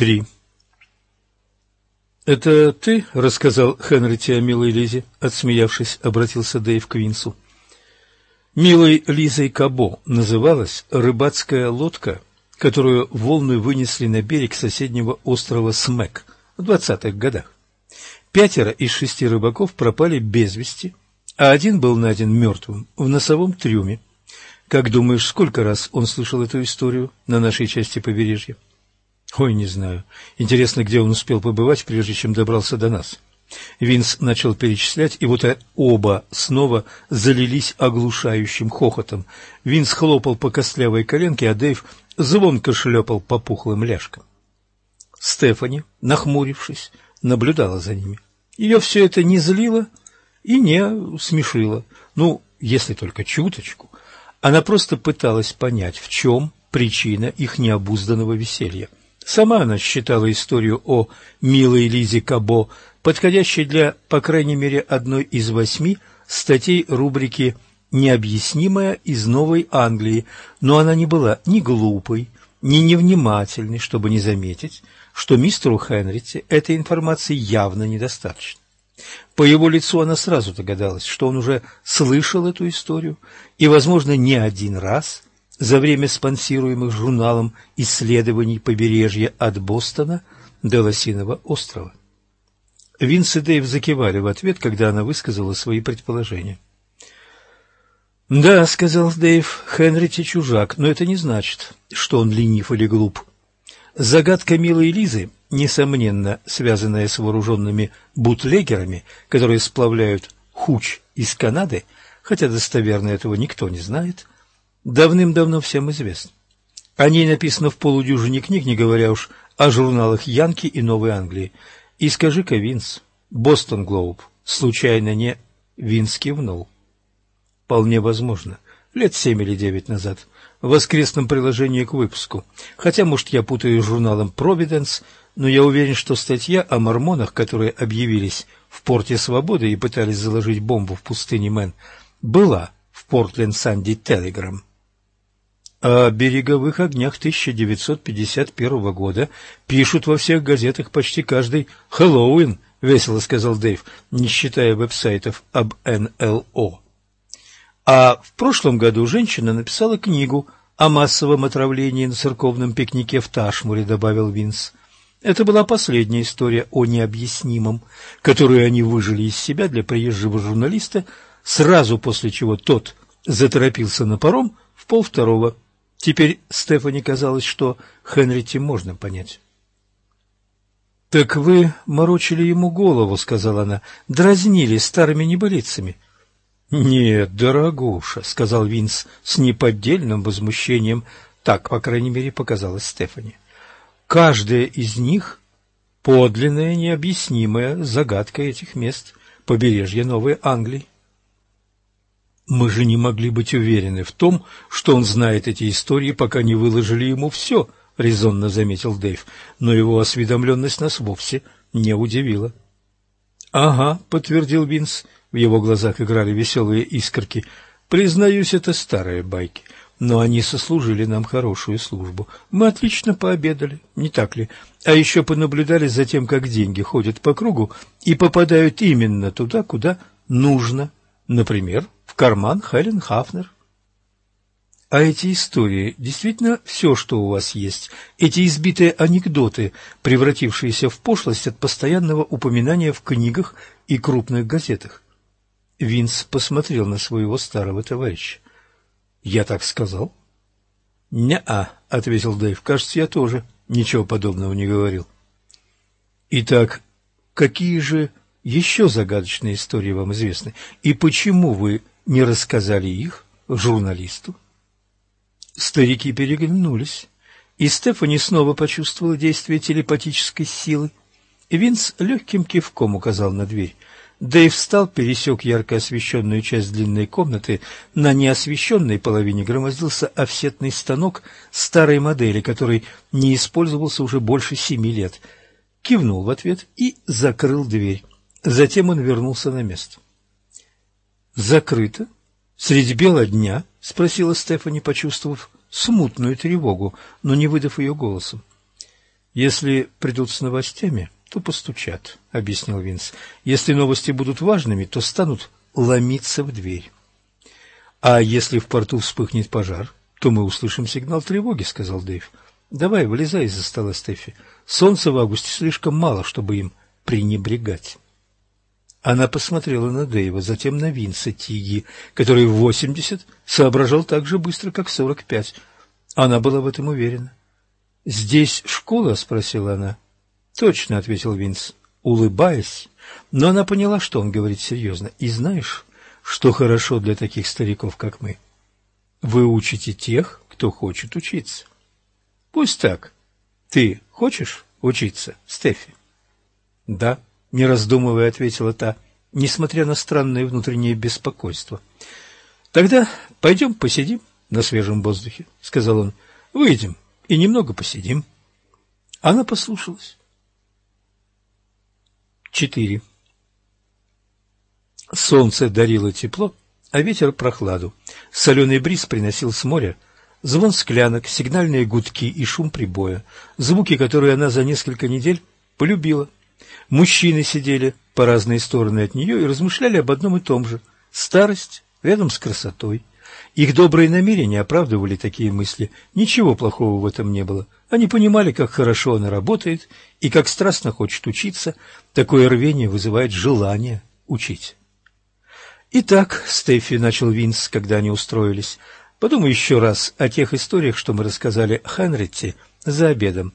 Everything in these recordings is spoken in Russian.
Три. «Это ты рассказал Хенрити о милой Лизе?» — отсмеявшись, обратился Дэйв к Винсу. Милой Лизой Кабо называлась рыбацкая лодка, которую волны вынесли на берег соседнего острова Смек в двадцатых годах. Пятеро из шести рыбаков пропали без вести, а один был найден мертвым в носовом трюме. Как думаешь, сколько раз он слышал эту историю на нашей части побережья? — Ой, не знаю. Интересно, где он успел побывать, прежде чем добрался до нас. Винс начал перечислять, и вот оба снова залились оглушающим хохотом. Винс хлопал по костлявой коленке, а Дэйв звонко шлепал по пухлым ляжкам. Стефани, нахмурившись, наблюдала за ними. Ее все это не злило и не смешило. Ну, если только чуточку. Она просто пыталась понять, в чем причина их необузданного веселья. Сама она считала историю о милой Лизе Кабо подходящей для, по крайней мере, одной из восьми статей рубрики «Необъяснимая из Новой Англии», но она не была ни глупой, ни невнимательной, чтобы не заметить, что мистеру Хенрити этой информации явно недостаточно. По его лицу она сразу догадалась, что он уже слышал эту историю и, возможно, не один раз – за время спонсируемых журналом исследований побережья от Бостона до Лосиного острова. Винс и Дэйв закивали в ответ, когда она высказала свои предположения. «Да», — сказал Дэйв, — «Хенрити чужак, но это не значит, что он ленив или глуп. Загадка милой Лизы, несомненно связанная с вооруженными бутлегерами, которые сплавляют хуч из Канады, хотя достоверно этого никто не знает, давным-давно всем известно. О ней написано в полудюжине книг, не говоря уж о журналах Янки и Новой Англии. И скажи-ка, Винс, Бостон Глоуб, случайно не Винс кивнул? Вполне возможно. Лет семь или девять назад. В воскресном приложении к выпуску. Хотя, может, я путаю с журналом «Провиденс», но я уверен, что статья о мормонах, которые объявились в порте Свободы и пытались заложить бомбу в пустыне Мэн, была в Портленд Санди Телеграм. О береговых огнях 1951 года пишут во всех газетах почти каждый «Хэллоуин», — весело сказал Дэйв, не считая веб-сайтов об НЛО. А в прошлом году женщина написала книгу о массовом отравлении на церковном пикнике в Ташмуре, добавил Винс. Это была последняя история о необъяснимом, которую они выжили из себя для приезжего журналиста, сразу после чего тот заторопился на паром в полвторого. Теперь Стефани казалось, что Хенрити можно понять. — Так вы морочили ему голову, — сказала она, — дразнили старыми небылицами. — Нет, дорогуша, — сказал Винс с неподдельным возмущением, так, по крайней мере, показалось Стефани. — Каждая из них — подлинная, необъяснимая загадка этих мест побережья Новой Англии. Мы же не могли быть уверены в том, что он знает эти истории, пока не выложили ему все, — резонно заметил Дэйв, но его осведомленность нас вовсе не удивила. — Ага, — подтвердил Винс, в его глазах играли веселые искорки. — Признаюсь, это старые байки, но они сослужили нам хорошую службу. Мы отлично пообедали, не так ли? А еще понаблюдали за тем, как деньги ходят по кругу и попадают именно туда, куда нужно. Например, карман Хелен Хафнер. А эти истории действительно все, что у вас есть, эти избитые анекдоты, превратившиеся в пошлость от постоянного упоминания в книгах и крупных газетах. Винс посмотрел на своего старого товарища. «Я так сказал?» «Не-а», — ответил Дэйв. «Кажется, я тоже ничего подобного не говорил». «Итак, какие же еще загадочные истории вам известны? И почему вы не рассказали их журналисту? Старики переглянулись, и Стефани снова почувствовала действие телепатической силы. Винс легким кивком указал на дверь. Дэйв встал, пересек ярко освещенную часть длинной комнаты. На неосвещенной половине громоздился офсетный станок старой модели, который не использовался уже больше семи лет. Кивнул в ответ и закрыл дверь. Затем он вернулся на место. «Закрыто? Средь бела дня?» — спросила Стефани, почувствовав смутную тревогу, но не выдав ее голосом. Если придут с новостями, то постучат, — объяснил Винс. Если новости будут важными, то станут ломиться в дверь. — А если в порту вспыхнет пожар, то мы услышим сигнал тревоги, — сказал Дэйв. — Давай, вылезай из-за стола, Стефи. Солнца в августе слишком мало, чтобы им пренебрегать. Она посмотрела на Дэйва, затем на Винса Тиги, который в восемьдесят соображал так же быстро, как в сорок пять. Она была в этом уверена. «Здесь школа?» — спросила она. «Точно», — ответил Винс, улыбаясь, но она поняла, что он говорит серьезно. «И знаешь, что хорошо для таких стариков, как мы? Вы учите тех, кто хочет учиться». «Пусть так. Ты хочешь учиться, Стефи?» «Да», — не раздумывая ответила та, несмотря на странное внутреннее беспокойство. «Тогда пойдем посидим на свежем воздухе», — сказал он. «Выйдем и немного посидим». Она послушалась. Четыре. Солнце дарило тепло, а ветер — прохладу. Соленый бриз приносил с моря звон склянок, сигнальные гудки и шум прибоя, звуки, которые она за несколько недель полюбила. Мужчины сидели по разные стороны от нее и размышляли об одном и том же – старость рядом с красотой. Их добрые намерения оправдывали такие мысли. Ничего плохого в этом не было. Они понимали, как хорошо она работает и как страстно хочет учиться. Такое рвение вызывает желание учить. «Итак», — Стефи начал Винс, когда они устроились, — «подумай еще раз о тех историях, что мы рассказали Хенритти за обедом.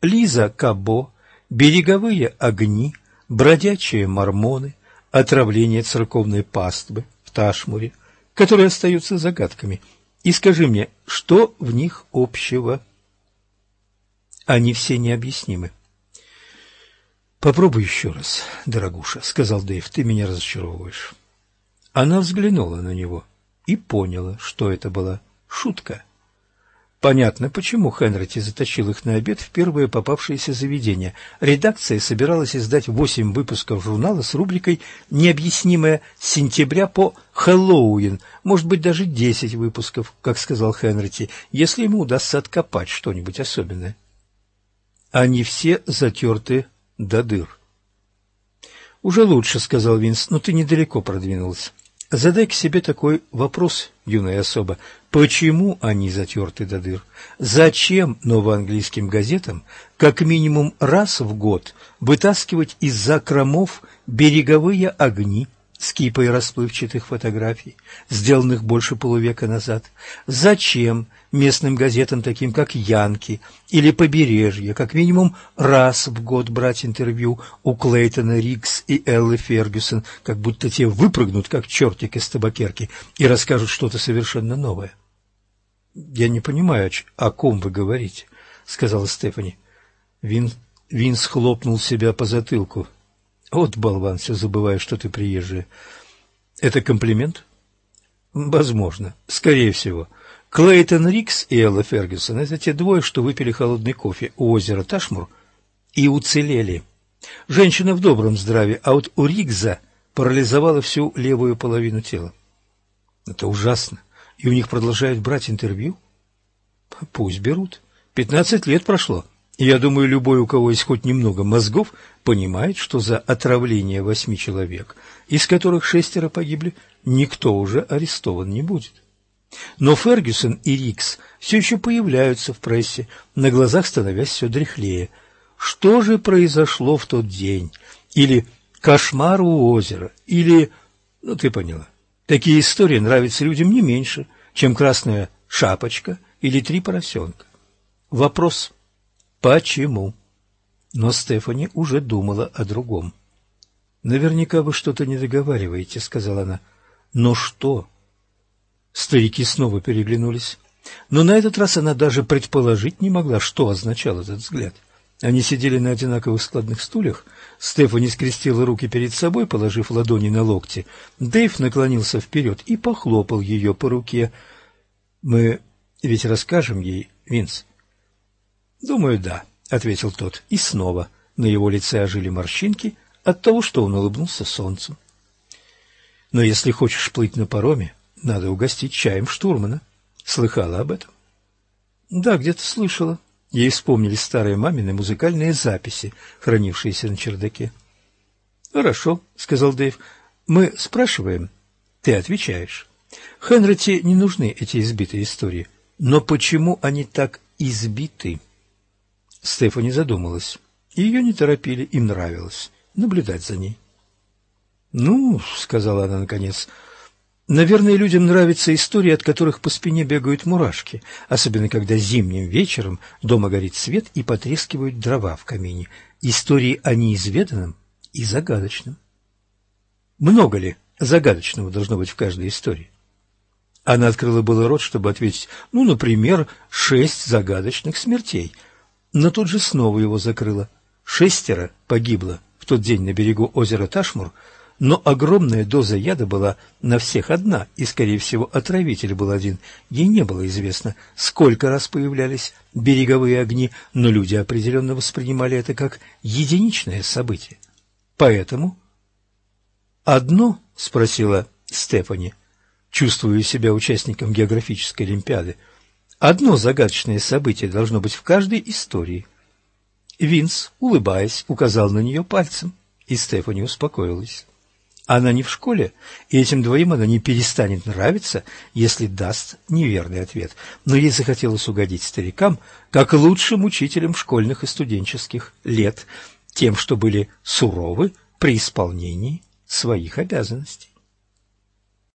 Лиза Кабо, береговые огни, бродячие мормоны, отравление церковной пастбы в Ташмуре, которые остаются загадками. И скажи мне, что в них общего? Они все необъяснимы. «Попробуй еще раз, дорогуша», — сказал Дэйв, — «ты меня разочаровываешь». Она взглянула на него и поняла, что это была шутка. Понятно, почему Хенрити затащил их на обед в первое попавшееся заведение. Редакция собиралась издать восемь выпусков журнала с рубрикой «Необъяснимое с сентября по Хэллоуин», может быть, даже десять выпусков, как сказал Хенрити, если ему удастся откопать что-нибудь особенное. Они все затерты до дыр. «Уже лучше», — сказал Винс, — «но ты недалеко продвинулась. Задай к себе такой вопрос, юная особа. Почему они затерты до дыр? Зачем новоанглийским газетам как минимум раз в год вытаскивать из закромов береговые огни с кипой расплывчатых фотографий, сделанных больше полувека назад? Зачем местным газетам, таким как «Янки» или «Побережье», как минимум раз в год брать интервью у Клейтона Рикс и Эллы Фергюсон, как будто те выпрыгнут, как чертик из табакерки, и расскажут что-то совершенно новое. — Я не понимаю, о ком вы говорите, — сказала Стефани. Вин, Винс хлопнул себя по затылку. — Вот, болван, все забываю, что ты приезжая. — Это комплимент? — Возможно. Скорее всего. — Клейтон Рикс и Элла Фергюсон – это те двое, что выпили холодный кофе у озера Ташмур и уцелели. Женщина в добром здравии, а вот у Рикза парализовала всю левую половину тела. Это ужасно. И у них продолжают брать интервью? Пусть берут. Пятнадцать лет прошло. Я думаю, любой, у кого есть хоть немного мозгов, понимает, что за отравление восьми человек, из которых шестеро погибли, никто уже арестован не будет. Но Фергюсон и Рикс все еще появляются в прессе, на глазах становясь все дряхлее. Что же произошло в тот день? Или кошмар у озера? Или... Ну, ты поняла. Такие истории нравятся людям не меньше, чем красная шапочка или три поросенка. Вопрос – почему? Но Стефани уже думала о другом. «Наверняка вы что-то не договариваете», — сказала она. «Но что?» Старики снова переглянулись. Но на этот раз она даже предположить не могла, что означал этот взгляд. Они сидели на одинаковых складных стульях. Стефани скрестила руки перед собой, положив ладони на локти. Дэйв наклонился вперед и похлопал ее по руке. «Мы ведь расскажем ей, Винс?» «Думаю, да», — ответил тот. И снова на его лице ожили морщинки от того, что он улыбнулся солнцу. «Но если хочешь плыть на пароме, надо угостить чаем штурмана. Слыхала об этом? Да, где-то слышала. Ей вспомнили старые мамины музыкальные записи, хранившиеся на чердаке. «Хорошо», — сказал Дэйв. «Мы спрашиваем, ты отвечаешь. Хенрити не нужны эти избитые истории. Но почему они так избиты?» Стефани задумалась. Ее не торопили, им нравилось наблюдать за ней. «Ну, — сказала она наконец, — наверное, людям нравятся истории, от которых по спине бегают мурашки, особенно когда зимним вечером дома горит свет и потрескивают дрова в камине. Истории о неизведанном и загадочном. Много ли загадочного должно быть в каждой истории? Она открыла было рот, чтобы ответить, ну, например, шесть загадочных смертей, но тут же снова его закрыла. Шестеро погибло в тот день на берегу озера Ташмур, но огромная доза яда была на всех одна, и, скорее всего, отравитель был один. Ей не было известно, сколько раз появлялись береговые огни, но люди определенно воспринимали это как единичное событие. Поэтому... «Одно?» — спросила Стефани, чувствуя себя участником географической олимпиады. «Одно загадочное событие должно быть в каждой истории». Винс, улыбаясь, указал на нее пальцем, и Стефани успокоилась. Она не в школе, и этим двоим она не перестанет нравиться, если даст неверный ответ. Но ей захотелось угодить старикам, как лучшим учителям школьных и студенческих лет, тем, что были суровы при исполнении своих обязанностей.